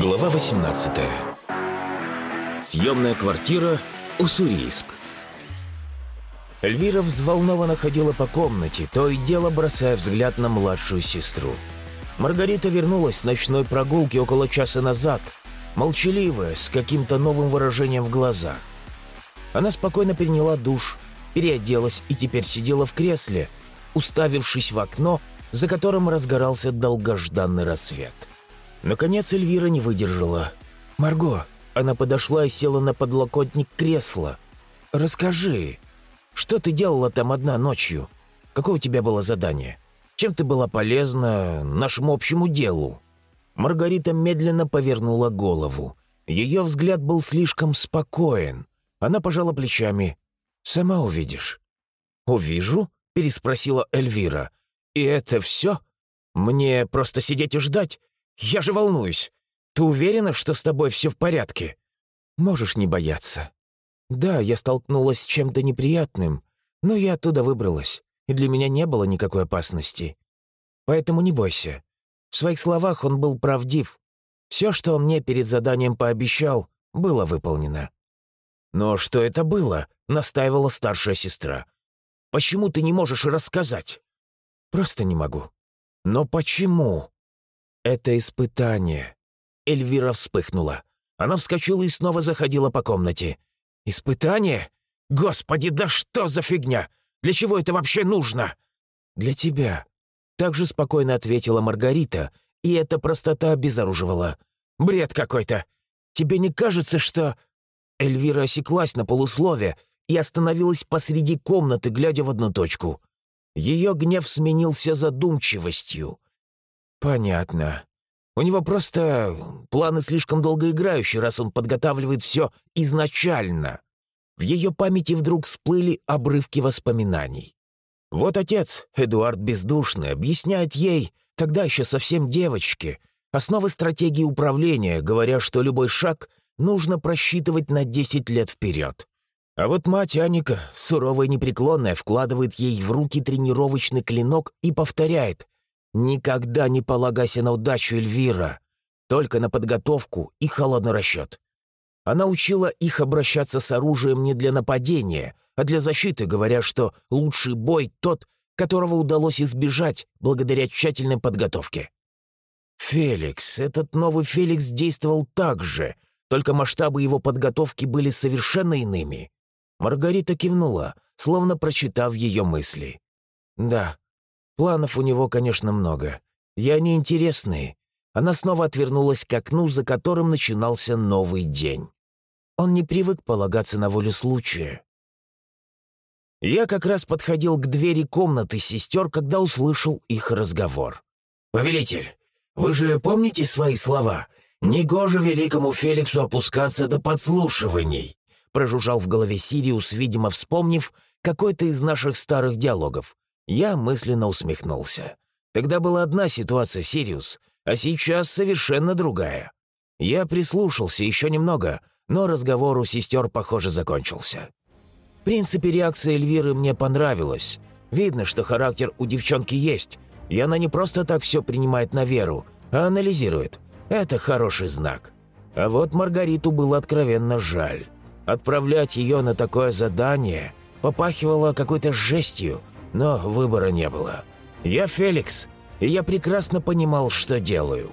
Глава 18. Съемная квартира Уссурийск. Эльвира взволнованно ходила по комнате, то и дело бросая взгляд на младшую сестру. Маргарита вернулась с ночной прогулки около часа назад, молчаливая, с каким-то новым выражением в глазах. Она спокойно приняла душ, переоделась и теперь сидела в кресле, уставившись в окно, за которым разгорался долгожданный рассвет. Наконец Эльвира не выдержала. «Марго!» Она подошла и села на подлокотник кресла. «Расскажи, что ты делала там одна ночью? Какое у тебя было задание? Чем ты была полезна нашему общему делу?» Маргарита медленно повернула голову. Ее взгляд был слишком спокоен. Она пожала плечами. «Сама увидишь». «Увижу?» – переспросила Эльвира. «И это все? Мне просто сидеть и ждать? Я же волнуюсь. Ты уверена, что с тобой все в порядке?» «Можешь не бояться». «Да, я столкнулась с чем-то неприятным, но я оттуда выбралась, и для меня не было никакой опасности. Поэтому не бойся. В своих словах он был правдив. Все, что он мне перед заданием пообещал, было выполнено». «Но что это было?» — настаивала старшая сестра. «Почему ты не можешь рассказать?» «Просто не могу». «Но почему?» «Это испытание». Эльвира вспыхнула. Она вскочила и снова заходила по комнате. «Испытание? Господи, да что за фигня? Для чего это вообще нужно?» «Для тебя», — также спокойно ответила Маргарита, и эта простота обезоруживала. «Бред какой-то! Тебе не кажется, что...» Эльвира осеклась на полуслове и остановилась посреди комнаты, глядя в одну точку. Ее гнев сменился задумчивостью. «Понятно. У него просто планы слишком долгоиграющие, раз он подготавливает все изначально». В ее памяти вдруг всплыли обрывки воспоминаний. Вот отец, Эдуард Бездушный, объясняет ей, тогда еще совсем девочке, основы стратегии управления, говоря, что любой шаг нужно просчитывать на 10 лет вперед. А вот мать Аника, суровая и непреклонная, вкладывает ей в руки тренировочный клинок и повторяет «Никогда не полагайся на удачу, Эльвира, только на подготовку и холодный расчет». Она учила их обращаться с оружием не для нападения, а для защиты, говоря, что лучший бой тот, которого удалось избежать благодаря тщательной подготовке. Феликс, этот новый Феликс действовал так же, только масштабы его подготовки были совершенно иными. Маргарита кивнула, словно прочитав ее мысли. «Да, планов у него, конечно, много. И они интересные». Она снова отвернулась к окну, за которым начинался новый день. Он не привык полагаться на волю случая. Я как раз подходил к двери комнаты сестер, когда услышал их разговор. «Повелитель, вы же помните свои слова? Негоже великому Феликсу опускаться до подслушиваний прожужжал в голове Сириус, видимо, вспомнив какой-то из наших старых диалогов. Я мысленно усмехнулся. Тогда была одна ситуация, Сириус, а сейчас совершенно другая. Я прислушался еще немного, но разговор у сестер, похоже, закончился. В принципе, реакция Эльвиры мне понравилась. Видно, что характер у девчонки есть, и она не просто так все принимает на веру, а анализирует. Это хороший знак. А вот Маргариту было откровенно жаль. Отправлять ее на такое задание попахивало какой-то жестью, но выбора не было. Я Феликс, и я прекрасно понимал, что делаю.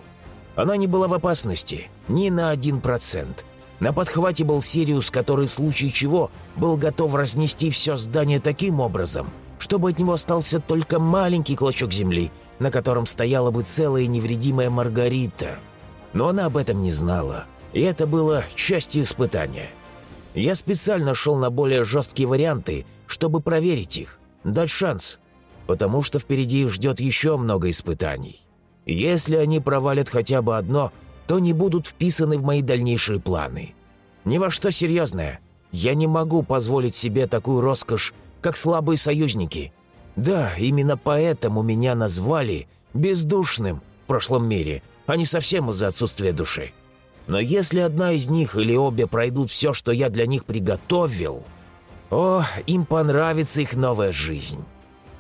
Она не была в опасности, ни на один процент. На подхвате был Сириус, который в случае чего был готов разнести все здание таким образом, чтобы от него остался только маленький клочок земли, на котором стояла бы целая невредимая Маргарита. Но она об этом не знала, и это было частью испытания. Я специально шел на более жесткие варианты, чтобы проверить их, дать шанс, потому что впереди их ждет еще много испытаний. Если они провалят хотя бы одно, то не будут вписаны в мои дальнейшие планы. Ни во что серьезное. Я не могу позволить себе такую роскошь, как слабые союзники. Да, именно поэтому меня назвали бездушным в прошлом мире, а не совсем из-за отсутствия души. Но если одна из них или обе пройдут все, что я для них приготовил, о, им понравится их новая жизнь.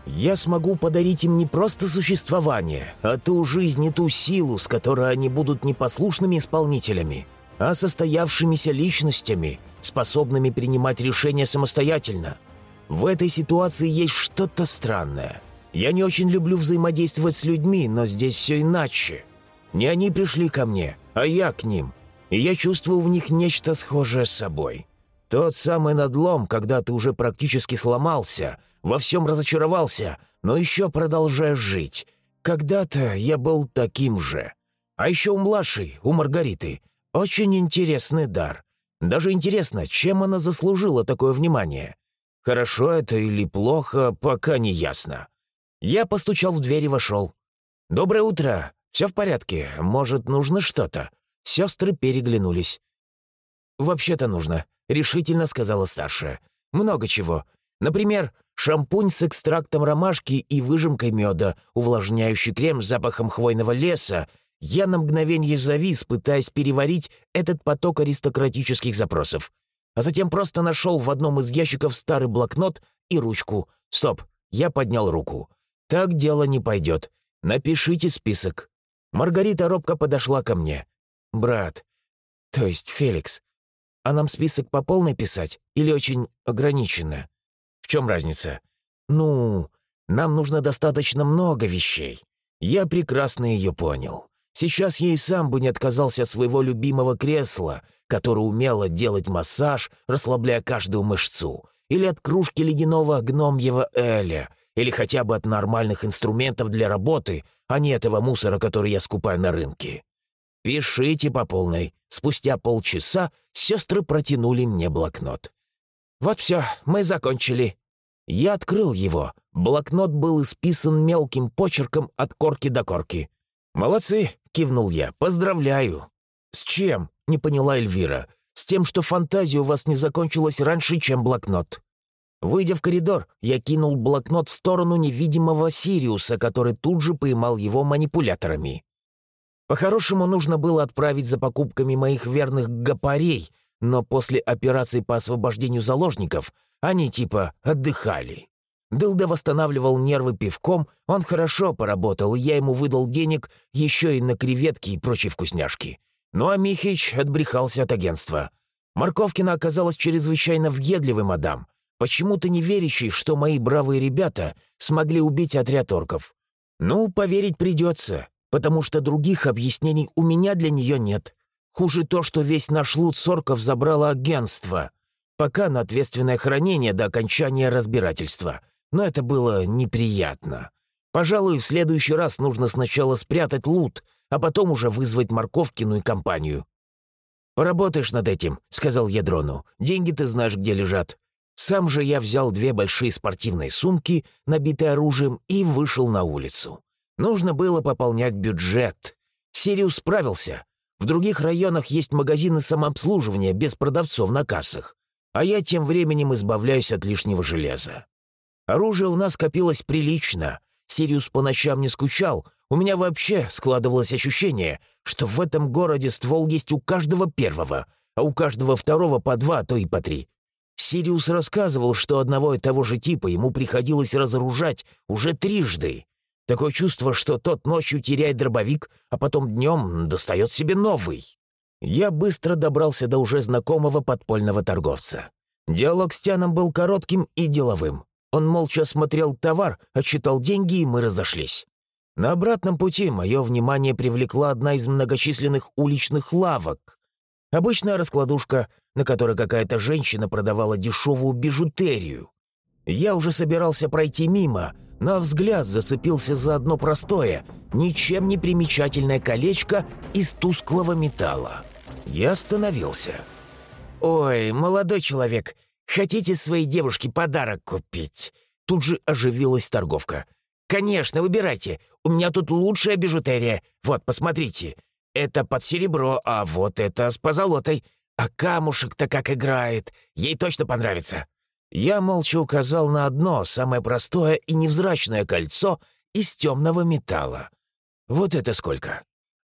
Я смогу подарить им не просто существование, а ту жизнь и ту силу, с которой они будут не послушными исполнителями, а состоявшимися личностями, способными принимать решения самостоятельно. В этой ситуации есть что-то странное. Я не очень люблю взаимодействовать с людьми, но здесь все иначе. Не они пришли ко мне, а я к ним. И я чувствую в них нечто схожее с собой. Тот самый надлом, когда ты уже практически сломался, во всем разочаровался, но еще продолжаешь жить. Когда-то я был таким же. А еще у младшей, у Маргариты, очень интересный дар. Даже интересно, чем она заслужила такое внимание. Хорошо это или плохо, пока не ясно. Я постучал в дверь и вошел. «Доброе утро. Все в порядке. Может, нужно что-то?» Сестры переглянулись. «Вообще-то нужно», — решительно сказала старшая. «Много чего. Например, шампунь с экстрактом ромашки и выжимкой меда, увлажняющий крем с запахом хвойного леса. Я на мгновение завис, пытаясь переварить этот поток аристократических запросов. А затем просто нашел в одном из ящиков старый блокнот и ручку. Стоп, я поднял руку. Так дело не пойдет. Напишите список. Маргарита робко подошла ко мне. «Брат, то есть Феликс, а нам список по полной писать или очень ограниченно? В чем разница? Ну, нам нужно достаточно много вещей. Я прекрасно ее понял. Сейчас я и сам бы не отказался от своего любимого кресла, которое умело делать массаж, расслабляя каждую мышцу, или от кружки ледяного гномьего эля, или хотя бы от нормальных инструментов для работы, а не этого мусора, который я скупаю на рынке. «Пишите по полной». Спустя полчаса сестры протянули мне блокнот. «Вот все, мы закончили». Я открыл его. Блокнот был исписан мелким почерком от корки до корки. «Молодцы!» — кивнул я. «Поздравляю!» «С чем?» — не поняла Эльвира. «С тем, что фантазия у вас не закончилась раньше, чем блокнот». Выйдя в коридор, я кинул блокнот в сторону невидимого Сириуса, который тут же поймал его манипуляторами. По-хорошему, нужно было отправить за покупками моих верных гопарей, но после операции по освобождению заложников они типа отдыхали. Дылда восстанавливал нервы пивком, он хорошо поработал, и я ему выдал денег еще и на креветки и прочие вкусняшки. Ну а Михич отбрехался от агентства. Морковкина оказалась чрезвычайно въедливой мадам, почему-то не верящей, что мои бравые ребята смогли убить отряд орков. Ну, поверить придется потому что других объяснений у меня для нее нет. Хуже то, что весь наш лут сорков забрало агентство. Пока на ответственное хранение до окончания разбирательства. Но это было неприятно. Пожалуй, в следующий раз нужно сначала спрятать лут, а потом уже вызвать Морковкину и компанию. «Поработаешь над этим», — сказал я дрону. «Деньги ты знаешь, где лежат». Сам же я взял две большие спортивные сумки, набитые оружием, и вышел на улицу. Нужно было пополнять бюджет. Сириус справился. В других районах есть магазины самообслуживания без продавцов на кассах. А я тем временем избавляюсь от лишнего железа. Оружие у нас копилось прилично. Сириус по ночам не скучал. У меня вообще складывалось ощущение, что в этом городе ствол есть у каждого первого, а у каждого второго по два, а то и по три. Сириус рассказывал, что одного и того же типа ему приходилось разоружать уже трижды. Такое чувство, что тот ночью теряет дробовик, а потом днем достает себе новый. Я быстро добрался до уже знакомого подпольного торговца. Диалог с Тяном был коротким и деловым. Он молча смотрел товар, отчитал деньги, и мы разошлись. На обратном пути мое внимание привлекла одна из многочисленных уличных лавок. Обычная раскладушка, на которой какая-то женщина продавала дешевую бижутерию. Я уже собирался пройти мимо, но взгляд зацепился за одно простое, ничем не примечательное колечко из тусклого металла. Я остановился. «Ой, молодой человек, хотите своей девушке подарок купить?» Тут же оживилась торговка. «Конечно, выбирайте. У меня тут лучшая бижутерия. Вот, посмотрите. Это под серебро, а вот это с позолотой. А камушек-то как играет. Ей точно понравится». Я молча указал на одно, самое простое и невзрачное кольцо из темного металла. «Вот это сколько?»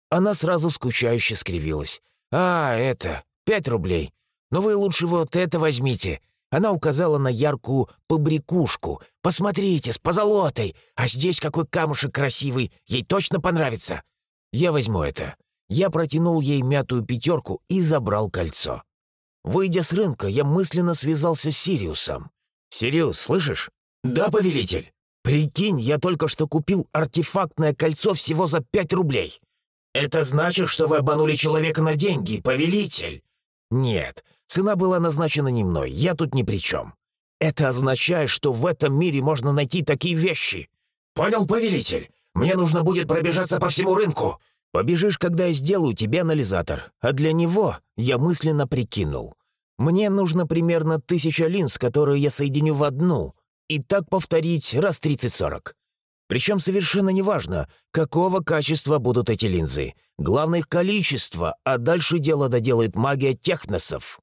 Она сразу скучающе скривилась. «А, это, пять рублей. Но вы лучше вот это возьмите. Она указала на яркую побрякушку. «Посмотрите, с позолотой! А здесь какой камушек красивый! Ей точно понравится!» «Я возьму это». Я протянул ей мятую пятерку и забрал кольцо. Выйдя с рынка, я мысленно связался с Сириусом. «Сириус, слышишь?» «Да, повелитель». «Прикинь, я только что купил артефактное кольцо всего за пять рублей». «Это значит, что вы обманули человека на деньги, повелитель?» «Нет, цена была назначена не мной, я тут ни при чем. Это означает, что в этом мире можно найти такие вещи». «Понял, повелитель. Мне нужно будет пробежаться по всему рынку». «Побежишь, когда я сделаю тебе анализатор, а для него я мысленно прикинул. Мне нужно примерно тысяча линз, которые я соединю в одну, и так повторить раз 30-40. Причем совершенно неважно, какого качества будут эти линзы. Главное их количество, а дальше дело доделает магия техносов.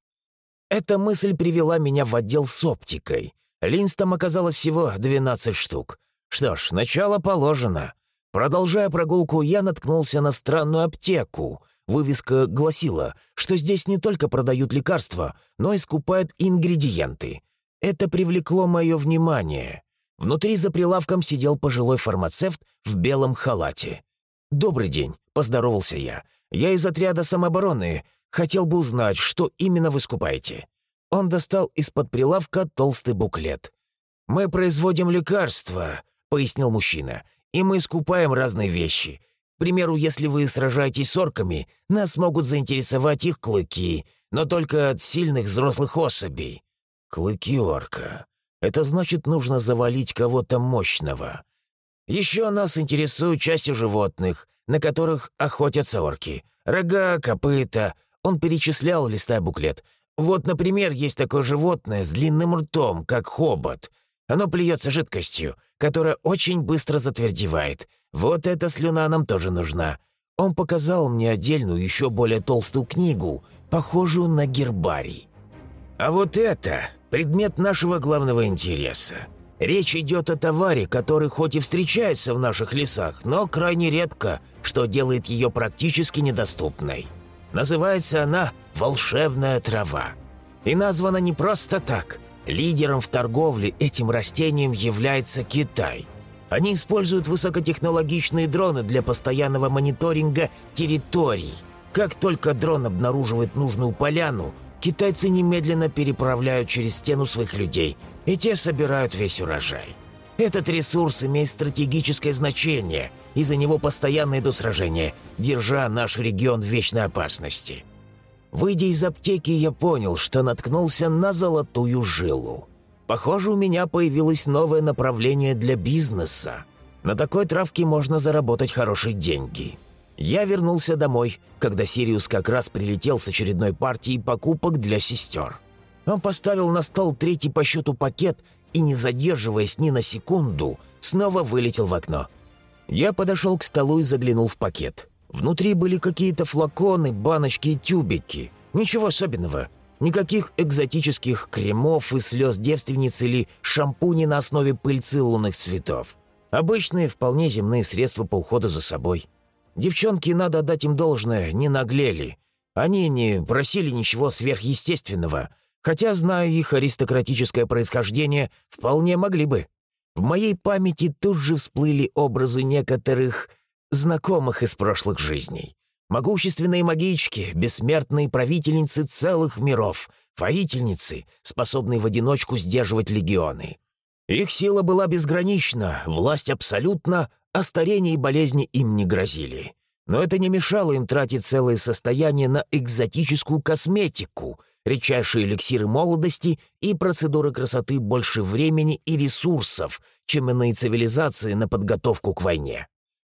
Эта мысль привела меня в отдел с оптикой. Линз там оказалось всего 12 штук. Что ж, начало положено. Продолжая прогулку, я наткнулся на странную аптеку. Вывеска гласила, что здесь не только продают лекарства, но и скупают ингредиенты. Это привлекло мое внимание. Внутри за прилавком сидел пожилой фармацевт в белом халате. «Добрый день», — поздоровался я. «Я из отряда самообороны. Хотел бы узнать, что именно вы скупаете». Он достал из-под прилавка толстый буклет. «Мы производим лекарства», — пояснил мужчина, «и мы скупаем разные вещи. К примеру, если вы сражаетесь с орками, нас могут заинтересовать их клыки, но только от сильных взрослых особей». «Клыки орка. Это значит, нужно завалить кого-то мощного. Еще нас интересуют части животных, на которых охотятся орки. Рога, копыта. Он перечислял, листая буклет. Вот, например, есть такое животное с длинным ртом, как хобот. Оно плюется жидкостью, которая очень быстро затвердевает. Вот эта слюна нам тоже нужна. Он показал мне отдельную, еще более толстую книгу, похожую на гербарий. А вот это предмет нашего главного интереса. Речь идет о товаре, который хоть и встречается в наших лесах, но крайне редко, что делает ее практически недоступной. Называется она «волшебная трава». И названа не просто так. Лидером в торговле этим растением является Китай. Они используют высокотехнологичные дроны для постоянного мониторинга территорий. Как только дрон обнаруживает нужную поляну – китайцы немедленно переправляют через стену своих людей, и те собирают весь урожай. Этот ресурс имеет стратегическое значение, и за него постоянно идут сражения, держа наш регион в вечной опасности. Выйдя из аптеки, я понял, что наткнулся на золотую жилу. Похоже, у меня появилось новое направление для бизнеса. На такой травке можно заработать хорошие деньги. Я вернулся домой, когда Сириус как раз прилетел с очередной партией покупок для сестер. Он поставил на стол третий по счету пакет и, не задерживаясь ни на секунду, снова вылетел в окно. Я подошел к столу и заглянул в пакет. Внутри были какие-то флаконы, баночки и тюбики. Ничего особенного. Никаких экзотических кремов и слез девственниц или шампуней на основе пыльцы лунных цветов. Обычные, вполне земные средства по уходу за собой. Девчонки, надо дать им должное, не наглели. Они не просили ничего сверхъестественного, хотя, зная их аристократическое происхождение, вполне могли бы. В моей памяти тут же всплыли образы некоторых знакомых из прошлых жизней. Могущественные магички, бессмертные правительницы целых миров, воительницы, способные в одиночку сдерживать легионы. Их сила была безгранична, власть абсолютна, а старение и болезни им не грозили. Но это не мешало им тратить целое состояние на экзотическую косметику, редчайшие эликсиры молодости и процедуры красоты больше времени и ресурсов, чем иные цивилизации на подготовку к войне.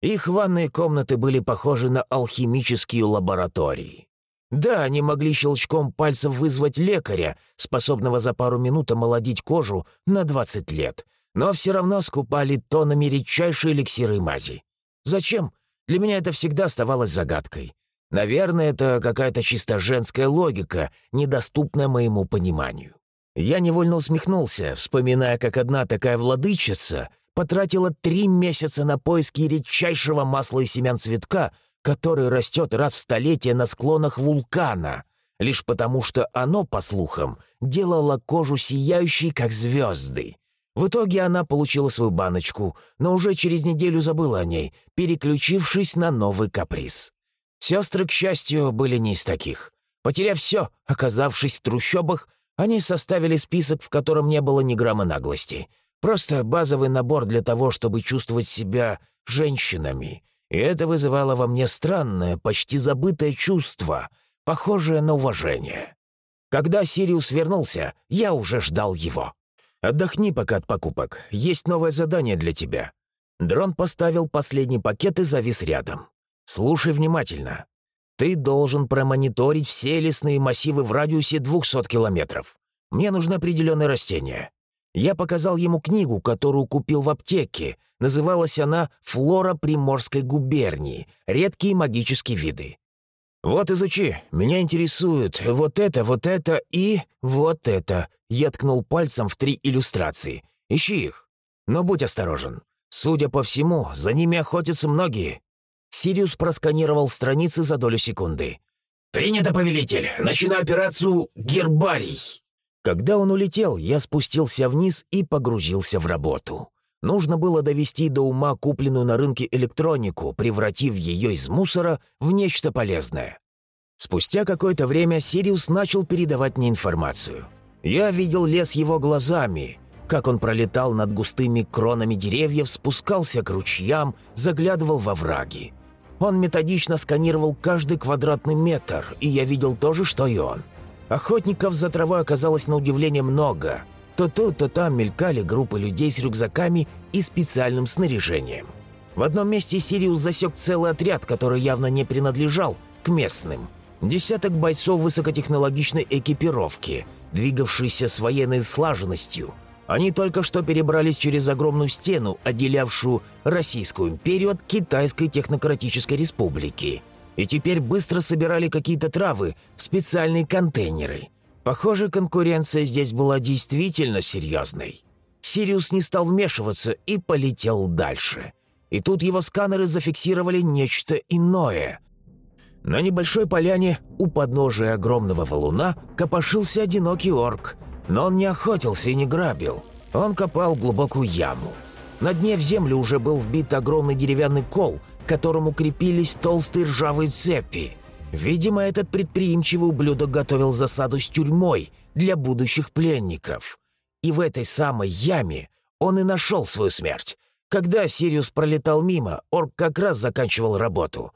Их ванные комнаты были похожи на алхимические лаборатории. Да, они могли щелчком пальцев вызвать лекаря, способного за пару минут омолодить кожу на 20 лет — но все равно скупали тоннами редчайшие эликсиры и мази. Зачем? Для меня это всегда оставалось загадкой. Наверное, это какая-то чисто женская логика, недоступная моему пониманию. Я невольно усмехнулся, вспоминая, как одна такая владычица потратила три месяца на поиски редчайшего масла и семян цветка, который растет раз в столетие на склонах вулкана. лишь потому что оно, по слухам, делало кожу сияющей, как звезды. В итоге она получила свою баночку, но уже через неделю забыла о ней, переключившись на новый каприз. Сестры, к счастью, были не из таких. Потеряв все, оказавшись в трущобах, они составили список, в котором не было ни грамма наглости. Просто базовый набор для того, чтобы чувствовать себя женщинами. И это вызывало во мне странное, почти забытое чувство, похожее на уважение. Когда Сириус вернулся, я уже ждал его. «Отдохни пока от покупок. Есть новое задание для тебя». Дрон поставил последний пакет и завис рядом. «Слушай внимательно. Ты должен промониторить все лесные массивы в радиусе 200 километров. Мне нужны определенные растения». Я показал ему книгу, которую купил в аптеке. Называлась она «Флора Приморской губернии. Редкие магические виды». «Вот изучи. Меня интересует вот это, вот это и вот это». Я ткнул пальцем в три иллюстрации. «Ищи их. Но будь осторожен. Судя по всему, за ними охотятся многие». Сириус просканировал страницы за долю секунды. «Принято, повелитель. Начинаю операцию «Гербарий». Когда он улетел, я спустился вниз и погрузился в работу. Нужно было довести до ума купленную на рынке электронику, превратив ее из мусора в нечто полезное. Спустя какое-то время Сириус начал передавать мне информацию. Я видел лес его глазами, как он пролетал над густыми кронами деревьев, спускался к ручьям, заглядывал во враги. Он методично сканировал каждый квадратный метр, и я видел то же, что и он. Охотников за травой оказалось на удивление много – то тут, то там мелькали группы людей с рюкзаками и специальным снаряжением. В одном месте Сириус засек целый отряд, который явно не принадлежал к местным. Десяток бойцов высокотехнологичной экипировки, двигавшиеся с военной слаженностью. Они только что перебрались через огромную стену, отделявшую Российскую империю от Китайской технократической республики. И теперь быстро собирали какие-то травы в специальные контейнеры – Похоже, конкуренция здесь была действительно серьезной. Сириус не стал вмешиваться и полетел дальше. И тут его сканеры зафиксировали нечто иное. На небольшой поляне у подножия огромного валуна копошился одинокий орк, но он не охотился и не грабил. Он копал глубокую яму. На дне в землю уже был вбит огромный деревянный кол, которому крепились толстые ржавые цепи. Видимо, этот предприимчивый ублюдок готовил засаду с тюрьмой для будущих пленников. И в этой самой яме он и нашел свою смерть. Когда Сириус пролетал мимо, орк как раз заканчивал работу.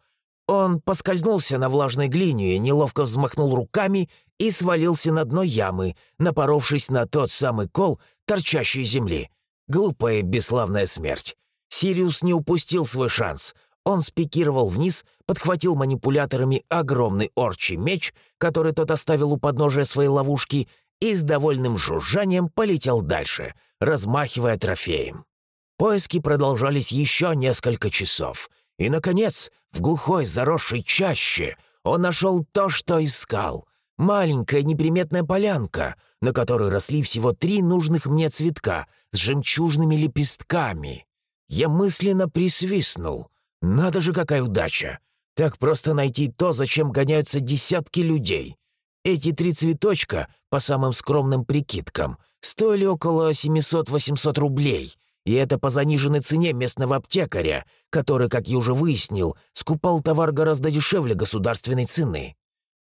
Он поскользнулся на влажной глине, неловко взмахнул руками и свалился на дно ямы, напоровшись на тот самый кол, торчащий земли. Глупая бесславная смерть. Сириус не упустил свой шанс. Он спикировал вниз, подхватил манипуляторами огромный орчий меч, который тот оставил у подножия своей ловушки, и с довольным жужжанием полетел дальше, размахивая трофеем. Поиски продолжались еще несколько часов, и, наконец, в глухой заросшей чаще он нашел то, что искал — маленькая неприметная полянка, на которой росли всего три нужных мне цветка с жемчужными лепестками. Я мысленно присвистнул — надо же, какая удача! Так просто найти то, зачем гоняются десятки людей. Эти три цветочка, по самым скромным прикидкам, стоили около 700-800 рублей, и это по заниженной цене местного аптекаря, который, как я уже выяснил, скупал товар гораздо дешевле государственной цены.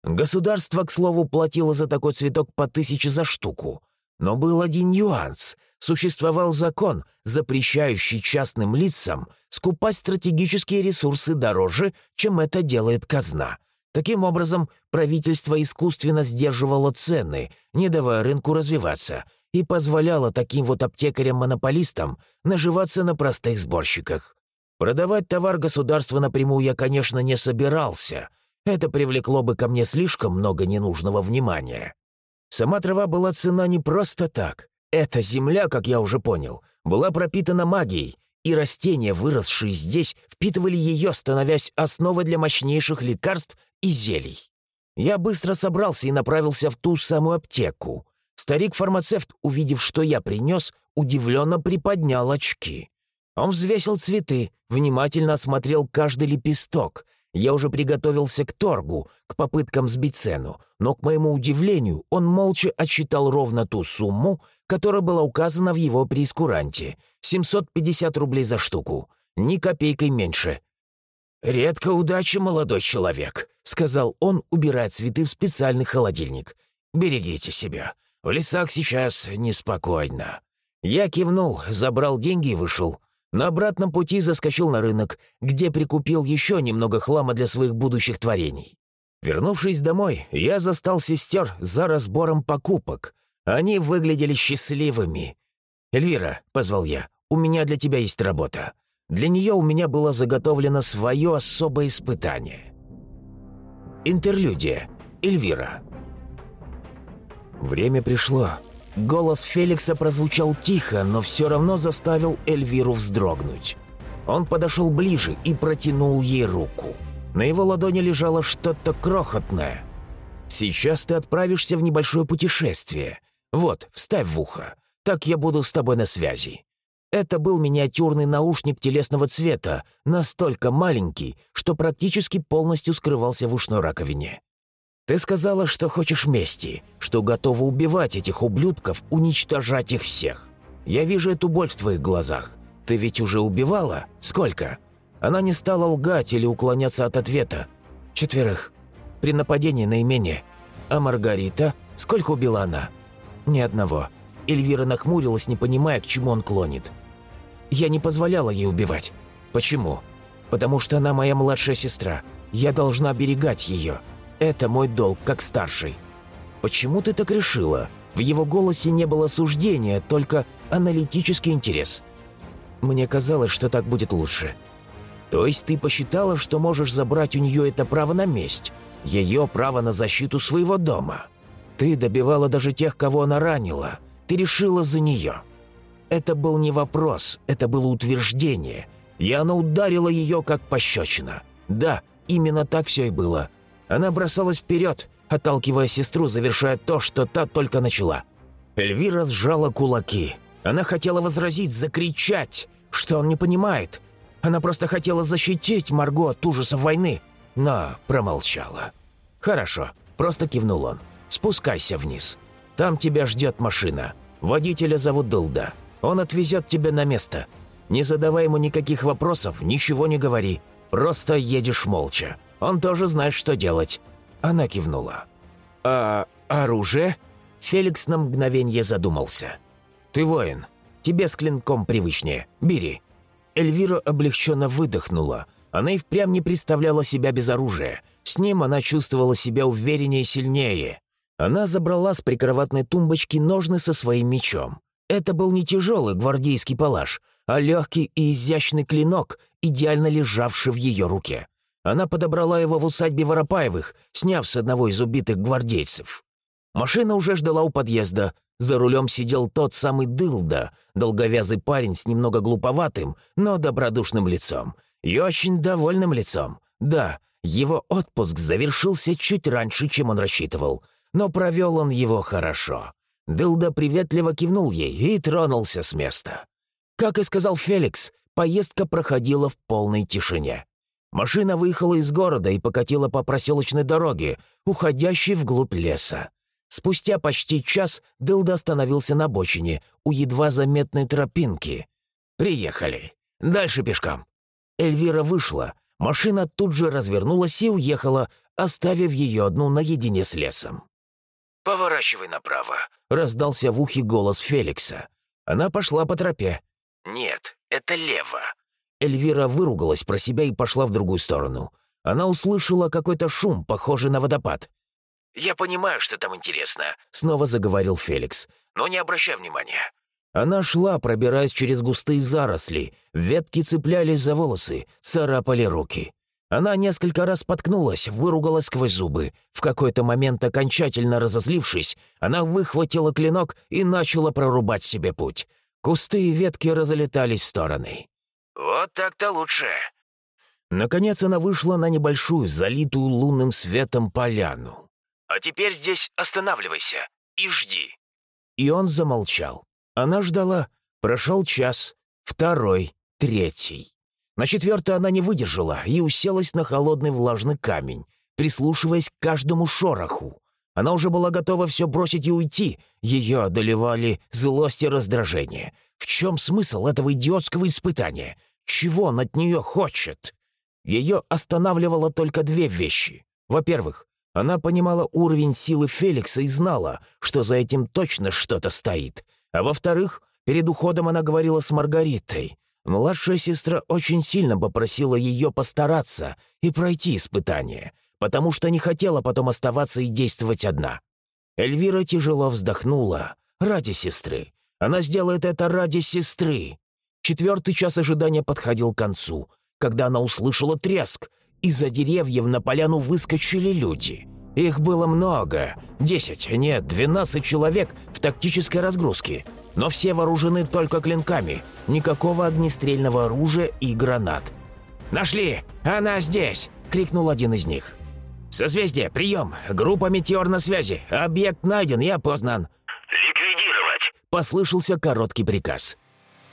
Государство, к слову, платило за такой цветок по тысяче за штуку. Но был один нюанс. Существовал закон, запрещающий частным лицам скупать стратегические ресурсы дороже, чем это делает казна. Таким образом, правительство искусственно сдерживало цены, не давая рынку развиваться, и позволяло таким вот аптекарям-монополистам наживаться на простых сборщиках. Продавать товар государству напрямую я, конечно, не собирался. Это привлекло бы ко мне слишком много ненужного внимания. Сама трава была цена не просто так. Эта земля, как я уже понял, была пропитана магией, и растения, выросшие здесь, впитывали ее, становясь основой для мощнейших лекарств и зелий. Я быстро собрался и направился в ту самую аптеку. Старик-фармацевт, увидев, что я принес, удивленно приподнял очки. Он взвесил цветы, внимательно осмотрел каждый лепесток, Я уже приготовился к торгу, к попыткам сбить цену, но, к моему удивлению, он молча отсчитал ровно ту сумму, которая была указана в его прескуранте — 750 рублей за штуку, ни копейкой меньше. «Редко удача, молодой человек», — сказал он, убирая цветы в специальный холодильник. «Берегите себя. В лесах сейчас неспокойно». Я кивнул, забрал деньги и вышел. На обратном пути заскочил на рынок, где прикупил еще немного хлама для своих будущих творений. Вернувшись домой, я застал сестер за разбором покупок. Они выглядели счастливыми. «Эльвира», — позвал я, — «у меня для тебя есть работа. Для нее у меня было заготовлено свое особое испытание». Интерлюдия. Эльвира. Время пришло. Голос Феликса прозвучал тихо, но все равно заставил Эльвиру вздрогнуть. Он подошел ближе и протянул ей руку. На его ладони лежало что-то крохотное. «Сейчас ты отправишься в небольшое путешествие. Вот, вставь в ухо. Так я буду с тобой на связи». Это был миниатюрный наушник телесного цвета, настолько маленький, что практически полностью скрывался в ушной раковине. Ты сказала, что хочешь мести, что готова убивать этих ублюдков, уничтожать их всех. Я вижу эту боль в твоих глазах. Ты ведь уже убивала? Сколько?» Она не стала лгать или уклоняться от ответа. «Четверых. При нападении на имение. А Маргарита? Сколько убила она?» «Ни одного». Эльвира нахмурилась, не понимая, к чему он клонит. «Я не позволяла ей убивать». «Почему?» «Потому что она моя младшая сестра. Я должна оберегать ее. Это мой долг, как старший». «Почему ты так решила?» В его голосе не было суждения, только аналитический интерес. «Мне казалось, что так будет лучше». «То есть ты посчитала, что можешь забрать у нее это право на месть, ее право на защиту своего дома? Ты добивала даже тех, кого она ранила. Ты решила за нее». Это был не вопрос, это было утверждение, и она ударила ее как пощечина. Да, именно так все и было. Она бросалась вперед, отталкивая сестру, завершая то, что та только начала. Эльвира сжала кулаки. Она хотела возразить, закричать, что он не понимает. Она просто хотела защитить Марго от ужасов войны, но промолчала. «Хорошо», – просто кивнул он. «Спускайся вниз. Там тебя ждет машина. Водителя зовут Дылда. Он отвезет тебя на место. Не задавай ему никаких вопросов, ничего не говори. Просто едешь молча. Он тоже знает, что делать». Она кивнула. «А оружие?» Феликс на мгновение задумался. «Ты воин. Тебе с клинком привычнее. Бери». Эльвира облегченно выдохнула. Она и впрямь не представляла себя без оружия. С ним она чувствовала себя увереннее и сильнее. Она забрала с прикроватной тумбочки ножны со своим мечом. Это был не тяжелый гвардейский палаш, а легкий и изящный клинок, идеально лежавший в ее руке. Она подобрала его в усадьбе Воропаевых, сняв с одного из убитых гвардейцев. Машина уже ждала у подъезда. За рулем сидел тот самый Дылда, долговязый парень с немного глуповатым, но добродушным лицом. И очень довольным лицом. Да, его отпуск завершился чуть раньше, чем он рассчитывал, но провел он его хорошо. Дылда приветливо кивнул ей и тронулся с места. Как и сказал Феликс, поездка проходила в полной тишине. Машина выехала из города и покатила по проселочной дороге, уходящей вглубь леса. Спустя почти час Дылда остановился на бочине, у едва заметной тропинки. «Приехали. Дальше пешком». Эльвира вышла. Машина тут же развернулась и уехала, оставив ее одну наедине с лесом. «Поворачивай направо», — раздался в ухе голос Феликса. Она пошла по тропе. «Нет, это лево. Эльвира выругалась про себя и пошла в другую сторону. Она услышала какой-то шум, похожий на водопад. «Я понимаю, что там интересно», — снова заговорил Феликс. «Но не обращай внимания». Она шла, пробираясь через густые заросли. Ветки цеплялись за волосы, царапали руки. Она несколько раз споткнулась, выругалась сквозь зубы. В какой-то момент, окончательно разозлившись, она выхватила клинок и начала прорубать себе путь. Кусты и ветки разлетались в стороны. «Вот так-то лучше». Наконец она вышла на небольшую, залитую лунным светом поляну. «А теперь здесь останавливайся и жди». И он замолчал. Она ждала. Прошел час, второй, третий. На четвертое она не выдержала и уселась на холодный влажный камень, прислушиваясь к каждому шороху. Она уже была готова все бросить и уйти. Ее одолевали злость и раздражение. В чем смысл этого идиотского испытания? Чего он от нее хочет? Ее останавливало только две вещи. Во-первых, она понимала уровень силы Феликса и знала, что за этим точно что-то стоит. А во-вторых, перед уходом она говорила с Маргаритой. Младшая сестра очень сильно попросила ее постараться и пройти испытание — потому что не хотела потом оставаться и действовать одна. Эльвира тяжело вздохнула. Ради сестры. Она сделает это ради сестры. Четвертый час ожидания подходил к концу, когда она услышала треск. Из-за деревьев на поляну выскочили люди. Их было много. Десять, нет, двенадцать человек в тактической разгрузке. Но все вооружены только клинками. Никакого огнестрельного оружия и гранат. «Нашли! Она здесь!» — крикнул один из них. «Созвездие, прием! Группа «Метеор» на связи! Объект найден и опознан!» «Ликвидировать!» — послышался короткий приказ.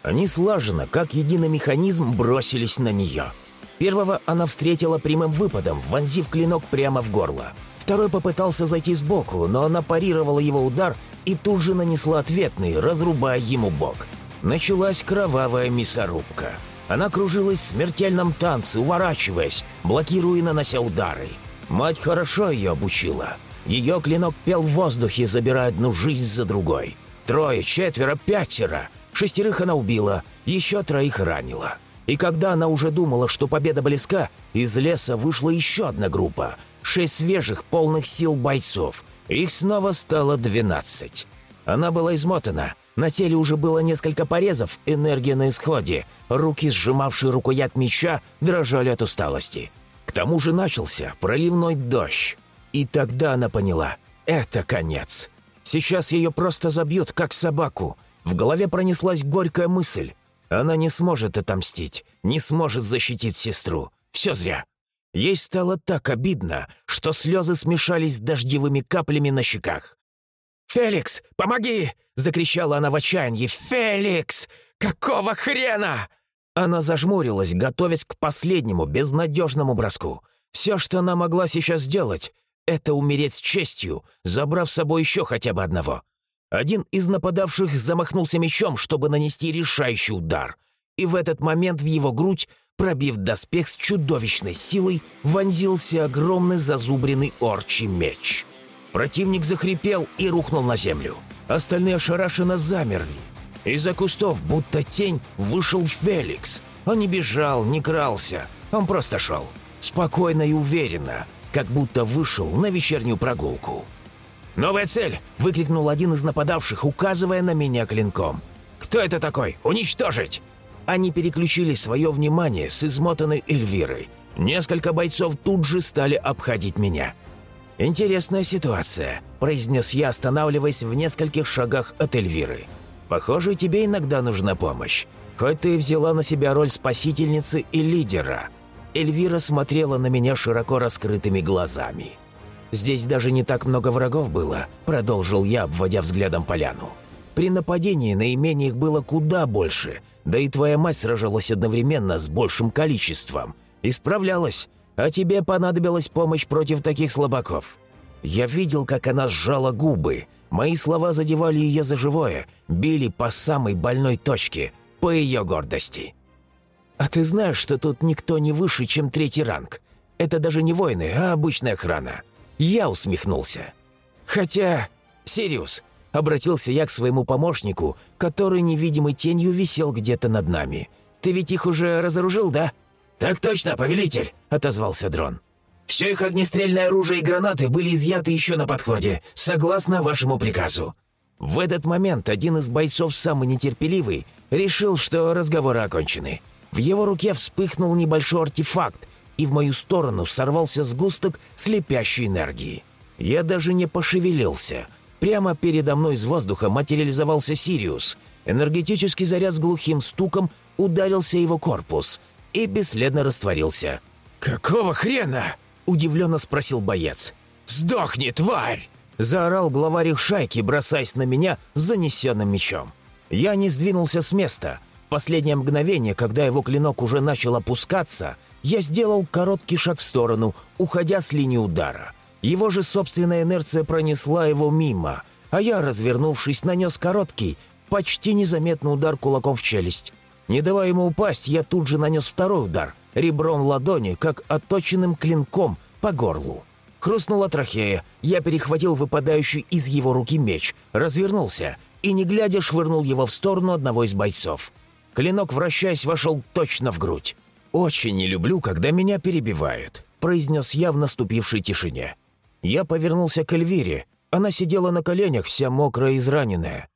Они слаженно, как единый механизм, бросились на нее. Первого она встретила прямым выпадом, вонзив клинок прямо в горло. Второй попытался зайти сбоку, но она парировала его удар и тут же нанесла ответный, разрубая ему бок. Началась кровавая мясорубка. Она кружилась в смертельном танце, уворачиваясь, блокируя и нанося удары. Мать хорошо ее обучила. Ее клинок пел в воздухе, забирая одну жизнь за другой. Трое, четверо, пятеро. Шестерых она убила, еще троих ранила. И когда она уже думала, что победа близка, из леса вышла еще одна группа. Шесть свежих, полных сил бойцов. Их снова стало двенадцать. Она была измотана. На теле уже было несколько порезов, энергия на исходе. Руки, сжимавшие рукоять меча, дрожали от усталости. К тому же начался проливной дождь. И тогда она поняла – это конец. Сейчас ее просто забьют, как собаку. В голове пронеслась горькая мысль. Она не сможет отомстить, не сможет защитить сестру. Все зря. Ей стало так обидно, что слезы смешались с дождевыми каплями на щеках. «Феликс, помоги!» — закричала она в отчаянии. «Феликс! Какого хрена?» Она зажмурилась, готовясь к последнему, безнадежному броску. Все, что она могла сейчас сделать, это умереть с честью, забрав с собой еще хотя бы одного. Один из нападавших замахнулся мечом, чтобы нанести решающий удар. И в этот момент в его грудь, пробив доспех с чудовищной силой, вонзился огромный зазубренный орчий меч. Противник захрипел и рухнул на землю. Остальные ошарашенно замерли. Из-за кустов, будто тень, вышел Феликс. Он не бежал, не крался, он просто шел. Спокойно и уверенно, как будто вышел на вечернюю прогулку. «Новая цель!» – выкрикнул один из нападавших, указывая на меня клинком. «Кто это такой? Уничтожить!» Они переключили свое внимание с измотанной Эльвирой. Несколько бойцов тут же стали обходить меня. «Интересная ситуация», – произнес я, останавливаясь в нескольких шагах от Эльвиры. Похоже, тебе иногда нужна помощь. Хоть ты взяла на себя роль спасительницы и лидера». Эльвира смотрела на меня широко раскрытыми глазами. «Здесь даже не так много врагов было», – продолжил я, обводя взглядом поляну. «При нападении на имение их было куда больше, да и твоя мать сражалась одновременно с большим количеством. И справлялась, а тебе понадобилась помощь против таких слабаков». Я видел, как она сжала губы, Мои слова задевали ее за живое, били по самой больной точке, по ее гордости. «А ты знаешь, что тут никто не выше, чем третий ранг? Это даже не воины, а обычная охрана». Я усмехнулся. «Хотя... Сириус», — обратился я к своему помощнику, который невидимой тенью висел где-то над нами. «Ты ведь их уже разоружил, да?» «Так точно, повелитель», — отозвался дрон. Все их огнестрельное оружие и гранаты были изъяты еще на подходе, согласно вашему приказу». В этот момент один из бойцов, самый нетерпеливый, решил, что разговоры окончены. В его руке вспыхнул небольшой артефакт, и в мою сторону сорвался сгусток слепящей энергии. Я даже не пошевелился. Прямо передо мной из воздуха материализовался Сириус. Энергетический заряд с глухим стуком ударился его корпус и бесследно растворился. «Какого хрена?» – удивленно спросил боец. «Сдохни, тварь!» – заорал главарь их шайки, бросаясь на меня с занесенным мечом. Я не сдвинулся с места. В последнее мгновение, когда его клинок уже начал опускаться, я сделал короткий шаг в сторону, уходя с линии удара. Его же собственная инерция пронесла его мимо, а я, развернувшись, нанес короткий, почти незаметный удар кулаком в челюсть. Не давая ему упасть, я тут же нанес второй удар, ребром ладони, как отточенным клинком, по горлу. Хрустнула трахея, я перехватил выпадающий из его руки меч, развернулся и, не глядя, швырнул его в сторону одного из бойцов. Клинок, вращаясь, вошел точно в грудь. «Очень не люблю, когда меня перебивают», – произнес я в наступившей тишине. Я повернулся к Эльвире. Она сидела на коленях, вся мокрая и израненная.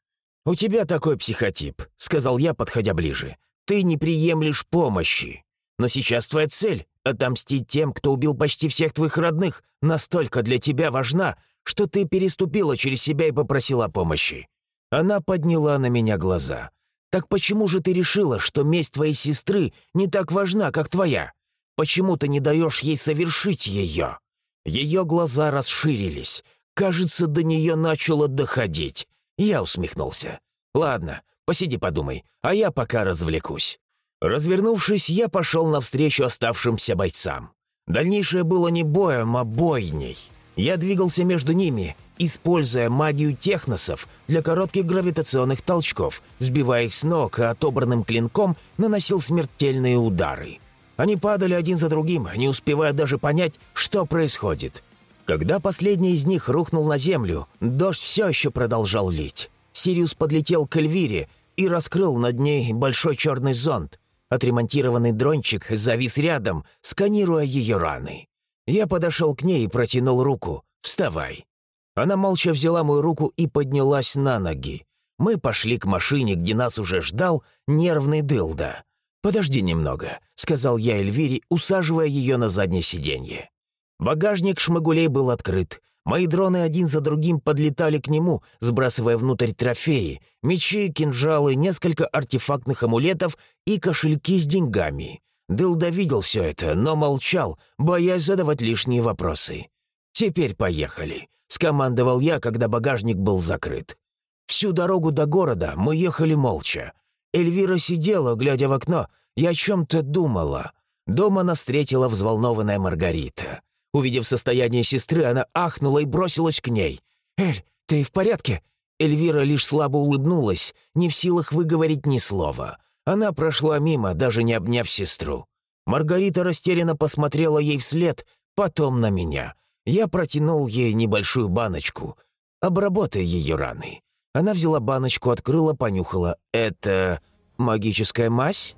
«У тебя такой психотип», — сказал я, подходя ближе. «Ты не приемлешь помощи. Но сейчас твоя цель — отомстить тем, кто убил почти всех твоих родных, настолько для тебя важна, что ты переступила через себя и попросила помощи». Она подняла на меня глаза. «Так почему же ты решила, что месть твоей сестры не так важна, как твоя? Почему ты не даешь ей совершить ее?» Ее глаза расширились. Кажется, до нее начало доходить. Я усмехнулся. «Ладно, посиди подумай, а я пока развлекусь». Развернувшись, я пошел навстречу оставшимся бойцам. Дальнейшее было не боем, а бойней. Я двигался между ними, используя магию техносов для коротких гравитационных толчков, сбивая их с ног, а отобранным клинком наносил смертельные удары. Они падали один за другим, не успевая даже понять, что происходит. Когда последний из них рухнул на землю, дождь все еще продолжал лить. Сириус подлетел к Эльвире и раскрыл над ней большой черный зонт. Отремонтированный дрончик завис рядом, сканируя ее раны. Я подошел к ней и протянул руку. «Вставай». Она молча взяла мою руку и поднялась на ноги. Мы пошли к машине, где нас уже ждал нервный дылда. «Подожди немного», — сказал я Эльвире, усаживая ее на заднее сиденье. Багажник шмагулей был открыт. Мои дроны один за другим подлетали к нему, сбрасывая внутрь трофеи, мечи, кинжалы, несколько артефактных амулетов и кошельки с деньгами. Дылда видел все это, но молчал, боясь задавать лишние вопросы. «Теперь поехали», — скомандовал я, когда багажник был закрыт. Всю дорогу до города мы ехали молча. Эльвира сидела, глядя в окно, и о чем-то думала. Дома нас встретила взволнованная Маргарита. Увидев состояние сестры, она ахнула и бросилась к ней. «Эль, ты в порядке?» Эльвира лишь слабо улыбнулась, не в силах выговорить ни слова. Она прошла мимо, даже не обняв сестру. Маргарита растерянно посмотрела ей вслед, потом на меня. Я протянул ей небольшую баночку. «Обработай ее раны». Она взяла баночку, открыла, понюхала. «Это магическая мазь?»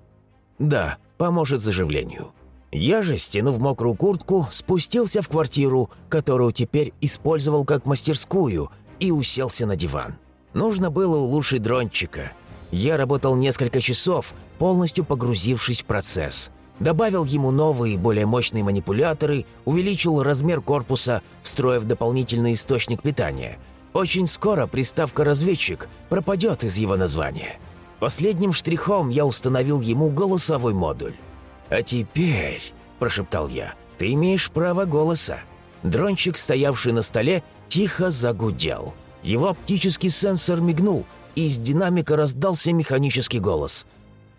«Да, поможет заживлению». Я же, стянув мокрую куртку, спустился в квартиру, которую теперь использовал как мастерскую, и уселся на диван. Нужно было улучшить дрончика. Я работал несколько часов, полностью погрузившись в процесс. Добавил ему новые, более мощные манипуляторы, увеличил размер корпуса, встроив дополнительный источник питания. Очень скоро приставка «разведчик» пропадет из его названия. Последним штрихом я установил ему голосовой модуль. «А теперь», – прошептал я, – «ты имеешь право голоса». Дрончик, стоявший на столе, тихо загудел. Его оптический сенсор мигнул, и из динамика раздался механический голос.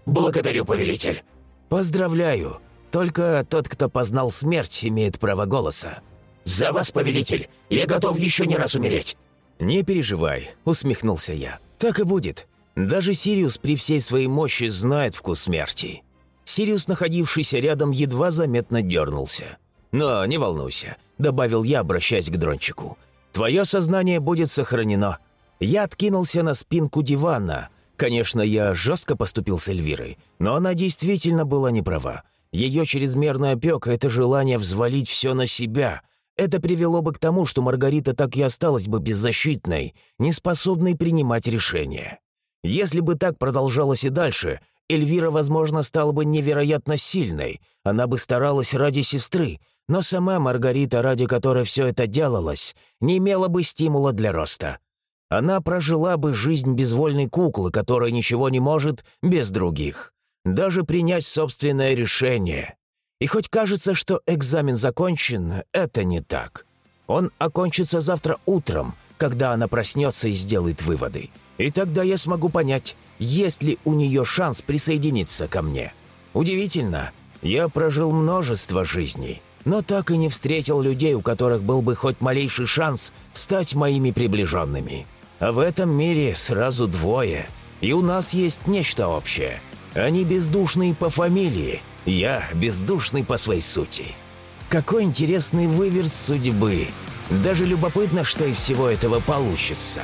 «Благодарю, повелитель». «Поздравляю. Только тот, кто познал смерть, имеет право голоса». «За вас, повелитель. Я готов еще не раз умереть». «Не переживай», — усмехнулся я. «Так и будет. Даже Сириус при всей своей мощи знает вкус смерти». Сириус, находившийся рядом, едва заметно дернулся. «Но не волнуйся», — добавил я, обращаясь к дрончику. «Твое сознание будет сохранено». Я откинулся на спинку дивана. Конечно, я жестко поступил с Эльвирой, но она действительно была не права. Ее чрезмерная опека — это желание взвалить все на себя. Это привело бы к тому, что Маргарита так и осталась бы беззащитной, неспособной принимать решения. Если бы так продолжалось и дальше — Эльвира, возможно, стала бы невероятно сильной, она бы старалась ради сестры, но сама Маргарита, ради которой все это делалось, не имела бы стимула для роста. Она прожила бы жизнь безвольной куклы, которая ничего не может без других. Даже принять собственное решение. И хоть кажется, что экзамен закончен, это не так. Он окончится завтра утром, когда она проснется и сделает выводы. И тогда я смогу понять, есть ли у нее шанс присоединиться ко мне. Удивительно, я прожил множество жизней, но так и не встретил людей, у которых был бы хоть малейший шанс стать моими приближенными. А в этом мире сразу двое, и у нас есть нечто общее. Они бездушные по фамилии, я бездушный по своей сути. Какой интересный выверс судьбы. Даже любопытно, что из всего этого получится.